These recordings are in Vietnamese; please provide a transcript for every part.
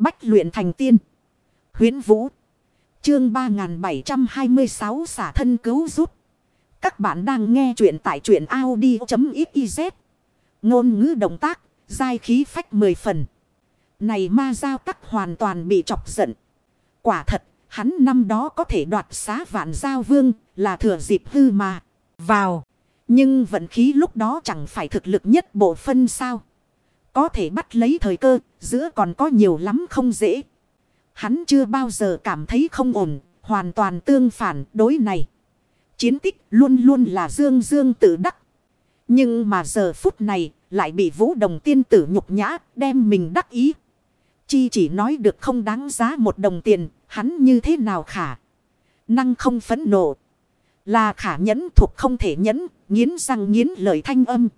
Bách luyện thành tiên. huyễn Vũ. Chương 3726 xả thân cứu giúp. Các bạn đang nghe truyện tại truyện Audi.xyz. Ngôn ngữ động tác, dai khí phách mười phần. Này ma giao tắc hoàn toàn bị chọc giận. Quả thật, hắn năm đó có thể đoạt xá vạn giao vương là thừa dịp hư mà. Vào. Nhưng vận khí lúc đó chẳng phải thực lực nhất bộ phân sao. Có thể bắt lấy thời cơ, giữa còn có nhiều lắm không dễ. Hắn chưa bao giờ cảm thấy không ổn, hoàn toàn tương phản đối này. Chiến tích luôn luôn là dương dương tự đắc. Nhưng mà giờ phút này lại bị vũ đồng tiên tử nhục nhã đem mình đắc ý. Chi chỉ nói được không đáng giá một đồng tiền, hắn như thế nào khả. Năng không phấn nộ. Là khả nhẫn thuộc không thể nhẫn, nghiến răng nghiến lời thanh âm.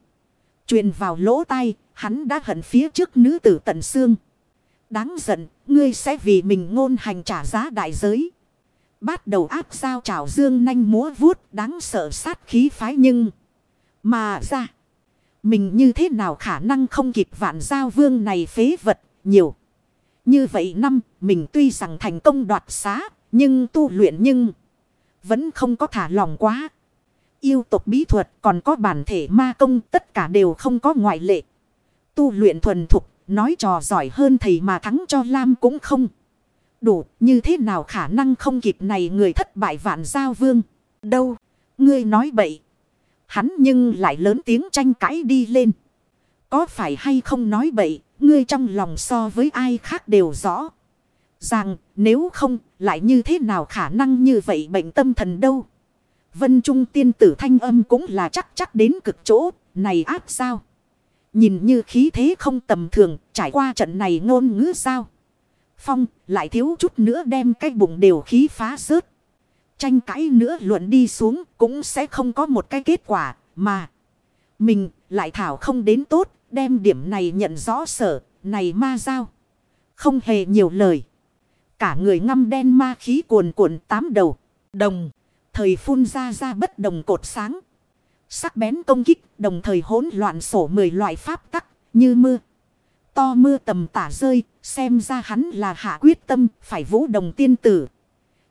Truyền vào lỗ tai, hắn đã hận phía trước nữ tử tận xương. Đáng giận, ngươi sẽ vì mình ngôn hành trả giá đại giới. Bắt đầu áp sao trào dương nanh múa vuốt đáng sợ sát khí phái nhưng. Mà ra. Mình như thế nào khả năng không kịp vạn giao vương này phế vật nhiều. Như vậy năm mình tuy rằng thành công đoạt xá. Nhưng tu luyện nhưng. Vẫn không có thả lòng quá. Yêu tộc bí thuật còn có bản thể ma công tất cả đều không có ngoại lệ. Tu luyện thuần thục nói trò giỏi hơn thầy mà thắng cho Lam cũng không. Đủ như thế nào khả năng không kịp này người thất bại vạn giao vương. Đâu ngươi nói bậy. Hắn nhưng lại lớn tiếng tranh cãi đi lên. Có phải hay không nói bậy, ngươi trong lòng so với ai khác đều rõ. Rằng nếu không, lại như thế nào khả năng như vậy bệnh tâm thần đâu. Vân Trung tiên tử thanh âm cũng là chắc chắc đến cực chỗ, này áp sao. Nhìn như khí thế không tầm thường, trải qua trận này ngôn ngữ sao. Phong lại thiếu chút nữa đem cái bụng đều khí phá rớt. Tranh cãi nữa luận đi xuống cũng sẽ không có một cái kết quả mà. Mình lại thảo không đến tốt, đem điểm này nhận rõ sở, này ma giao. Không hề nhiều lời. Cả người ngâm đen ma khí cuồn cuộn tám đầu. Đồng. Thời phun ra ra bất đồng cột sáng. Sắc bén công kích, đồng thời hỗn loạn sổ mười loại pháp tắc, như mưa. To mưa tầm tả rơi. Xem ra hắn là hạ quyết tâm, phải vũ đồng tiên tử.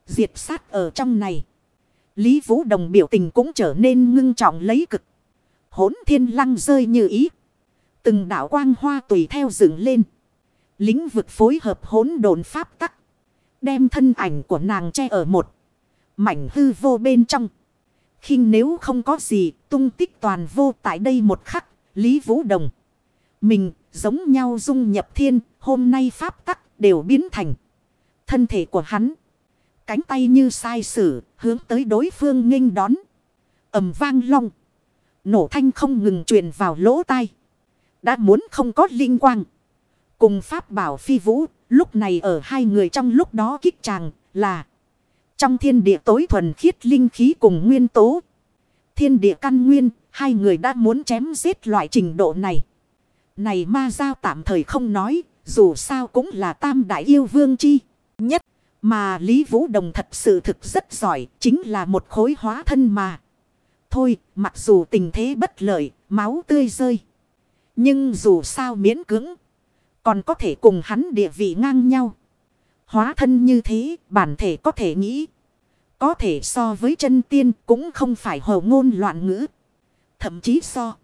Diệt sát ở trong này. Lý vũ đồng biểu tình cũng trở nên ngưng trọng lấy cực. Hỗn thiên lăng rơi như ý. Từng đảo quang hoa tùy theo dựng lên. Lính vực phối hợp hỗn đồn pháp tắc. Đem thân ảnh của nàng che ở một. Mảnh hư vô bên trong. khinh nếu không có gì, tung tích toàn vô tại đây một khắc. Lý Vũ Đồng. Mình giống nhau dung nhập thiên. Hôm nay pháp tắc đều biến thành. Thân thể của hắn. Cánh tay như sai sử. Hướng tới đối phương nghênh đón. ầm vang long. Nổ thanh không ngừng truyền vào lỗ tai. Đã muốn không có linh quang. Cùng pháp bảo phi vũ. Lúc này ở hai người trong lúc đó kích chàng là. Trong thiên địa tối thuần khiết linh khí cùng nguyên tố. Thiên địa căn nguyên. Hai người đã muốn chém giết loại trình độ này. Này ma giao tạm thời không nói. Dù sao cũng là tam đại yêu vương chi. Nhất. Mà Lý Vũ Đồng thật sự thực rất giỏi. Chính là một khối hóa thân mà. Thôi, mặc dù tình thế bất lợi, máu tươi rơi. Nhưng dù sao miễn cứng còn có thể cùng hắn địa vị ngang nhau. Hóa thân như thế, bản thể có thể nghĩ. Có thể so với chân tiên cũng không phải hồ ngôn loạn ngữ. Thậm chí so.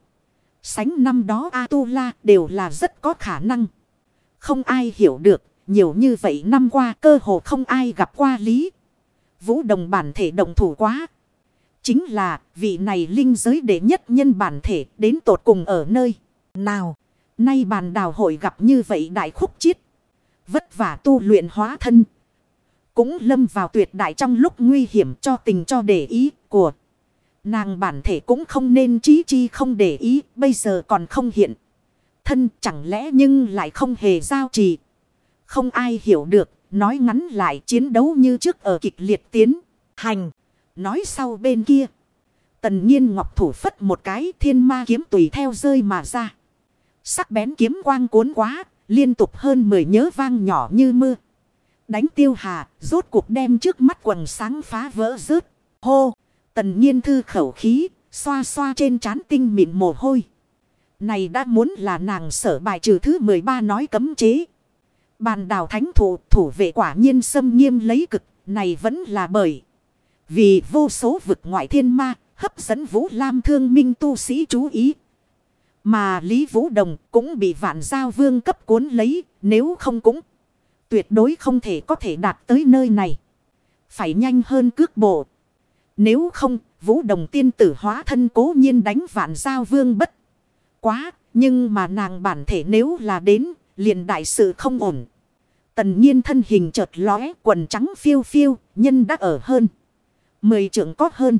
Sánh năm đó A-tu-la đều là rất có khả năng. Không ai hiểu được, nhiều như vậy năm qua cơ hồ không ai gặp qua lý. Vũ đồng bản thể đồng thủ quá. Chính là vị này linh giới đệ nhất nhân bản thể đến tột cùng ở nơi nào. Nay bàn đào hội gặp như vậy đại khúc chiết. Vất vả tu luyện hóa thân. Cũng lâm vào tuyệt đại trong lúc nguy hiểm cho tình cho để ý của. Nàng bản thể cũng không nên trí chi không để ý. Bây giờ còn không hiện. Thân chẳng lẽ nhưng lại không hề giao trì. Không ai hiểu được. Nói ngắn lại chiến đấu như trước ở kịch liệt tiến. Hành. Nói sau bên kia. Tần nhiên ngọc thủ phất một cái thiên ma kiếm tùy theo rơi mà ra. Sắc bén kiếm quang cuốn quá. Liên tục hơn 10 nhớ vang nhỏ như mưa. Đánh tiêu hà. Rốt cuộc đem trước mắt quần sáng phá vỡ rớt. Hô. Tần nhiên thư khẩu khí. Xoa xoa trên trán tinh mịn mồ hôi. Này đã muốn là nàng sở bài trừ thứ 13 nói cấm chế. Bàn đào thánh thủ thủ vệ quả nhiên xâm nghiêm lấy cực, này vẫn là bởi. Vì vô số vực ngoại thiên ma, hấp dẫn Vũ Lam thương minh tu sĩ chú ý. Mà Lý Vũ Đồng cũng bị vạn giao vương cấp cuốn lấy nếu không cũng tuyệt đối không thể có thể đạt tới nơi này. Phải nhanh hơn cước bộ. Nếu không Vũ Đồng tiên tử hóa thân cố nhiên đánh vạn giao vương bất. Quá nhưng mà nàng bản thể nếu là đến liền đại sự không ổn. Tần nhiên thân hình chợt lóe quần trắng phiêu phiêu, nhân đã ở hơn. Mười trưởng có hơn.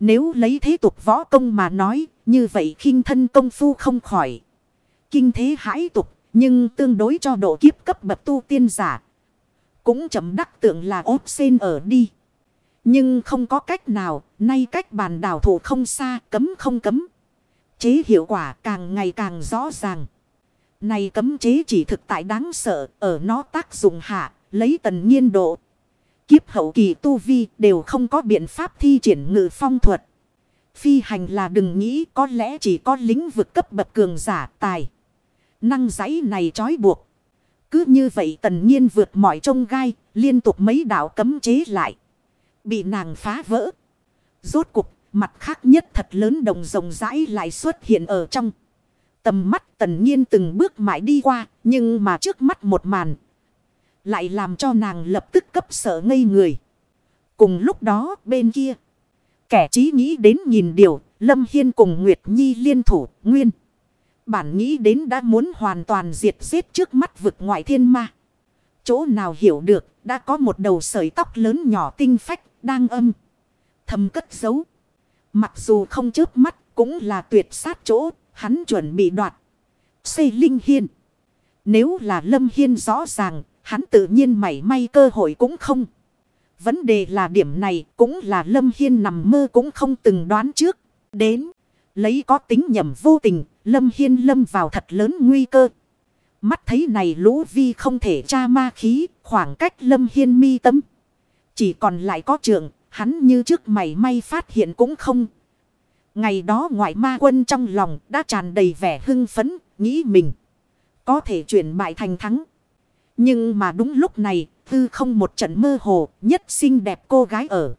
Nếu lấy thế tục võ công mà nói, như vậy khinh thân công phu không khỏi. Kinh thế hãi tục, nhưng tương đối cho độ kiếp cấp bậc tu tiên giả. Cũng chậm đắc tượng là ốp sen ở đi. Nhưng không có cách nào, nay cách bàn đảo thủ không xa, cấm không cấm. Chế hiệu quả càng ngày càng rõ ràng. Này cấm chế chỉ thực tại đáng sợ, ở nó tác dụng hạ, lấy tần nhiên độ. Kiếp hậu kỳ tu vi đều không có biện pháp thi triển ngự phong thuật. Phi hành là đừng nghĩ có lẽ chỉ có lĩnh vực cấp bậc cường giả tài. Năng giấy này trói buộc. Cứ như vậy tần nhiên vượt mọi trông gai, liên tục mấy đạo cấm chế lại. Bị nàng phá vỡ. Rốt cục, mặt khác nhất thật lớn đồng rồng rãi lại xuất hiện ở trong. Tầm mắt tần nhiên từng bước mãi đi qua, nhưng mà trước mắt một màn. Lại làm cho nàng lập tức cấp sợ ngây người. Cùng lúc đó bên kia. Kẻ trí nghĩ đến nhìn điều, Lâm Hiên cùng Nguyệt Nhi liên thủ, nguyên. Bản nghĩ đến đã muốn hoàn toàn diệt giết trước mắt vực ngoại thiên ma. Chỗ nào hiểu được, đã có một đầu sợi tóc lớn nhỏ tinh phách, đang âm. Thầm cất giấu. Mặc dù không chớp mắt, cũng là tuyệt sát chỗ, hắn chuẩn bị đoạt. Xây Linh Hiên. Nếu là Lâm Hiên rõ ràng, hắn tự nhiên mảy may cơ hội cũng không. Vấn đề là điểm này cũng là Lâm Hiên nằm mơ cũng không từng đoán trước. Đến, lấy có tính nhầm vô tình, Lâm Hiên lâm vào thật lớn nguy cơ. Mắt thấy này lũ vi không thể tra ma khí, khoảng cách Lâm Hiên mi tâm. Chỉ còn lại có trường, hắn như trước mảy may phát hiện cũng không. Ngày đó ngoại ma quân trong lòng đã tràn đầy vẻ hưng phấn, nghĩ mình có thể chuyển bại thành thắng. Nhưng mà đúng lúc này, tư không một trận mơ hồ, nhất xinh đẹp cô gái ở.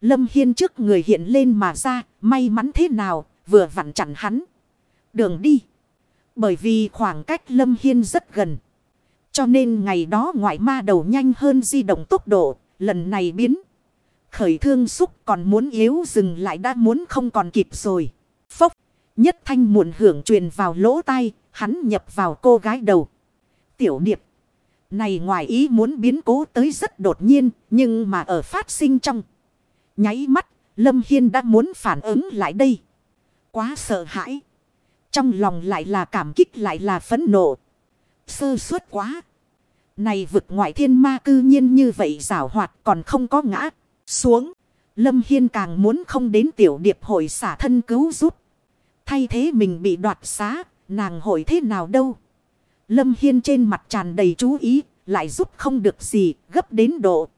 Lâm Hiên trước người hiện lên mà ra, may mắn thế nào, vừa vặn chặn hắn. Đường đi. Bởi vì khoảng cách Lâm Hiên rất gần. Cho nên ngày đó ngoại ma đầu nhanh hơn di động tốc độ, lần này biến. Khởi thương xúc còn muốn yếu dừng lại đã muốn không còn kịp rồi. Phốc. Nhất thanh muộn hưởng truyền vào lỗ tai, hắn nhập vào cô gái đầu. Tiểu điệp. Này ngoài ý muốn biến cố tới rất đột nhiên, nhưng mà ở phát sinh trong. Nháy mắt, Lâm Hiên đã muốn phản ứng lại đây. Quá sợ hãi. Trong lòng lại là cảm kích lại là phẫn nộ. Sơ suất quá. Này vực ngoại thiên ma cư nhiên như vậy rảo hoạt còn không có ngã. Xuống. Lâm Hiên càng muốn không đến tiểu điệp hội xả thân cứu giúp. Thay thế mình bị đoạt xá. Nàng hội thế nào đâu. Lâm Hiên trên mặt tràn đầy chú ý. Lại giúp không được gì. Gấp đến độ.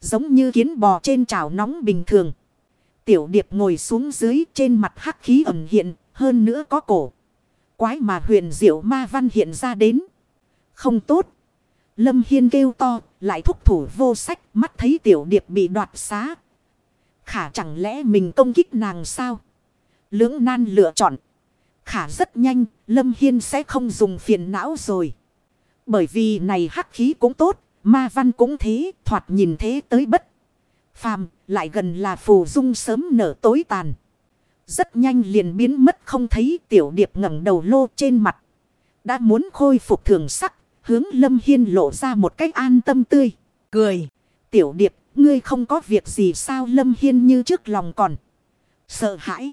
Giống như kiến bò trên chảo nóng bình thường. Tiểu điệp ngồi xuống dưới, trên mặt hắc khí ẩn hiện. Hơn nữa có cổ. Quái mà huyền diệu ma văn hiện ra đến. Không tốt. Lâm Hiên kêu to. Lại thúc thủ vô sách. Mắt thấy tiểu điệp bị đoạt xá. Khả chẳng lẽ mình công kích nàng sao? Lưỡng nan lựa chọn. Khả rất nhanh. Lâm Hiên sẽ không dùng phiền não rồi. Bởi vì này hắc khí cũng tốt. Ma văn cũng thế. Thoạt nhìn thế tới bất. Phàm lại gần là phù dung sớm nở tối tàn. Rất nhanh liền biến mất không thấy tiểu điệp ngẩng đầu lô trên mặt. Đã muốn khôi phục thường sắc, hướng Lâm Hiên lộ ra một cách an tâm tươi. Cười, tiểu điệp, ngươi không có việc gì sao Lâm Hiên như trước lòng còn. Sợ hãi.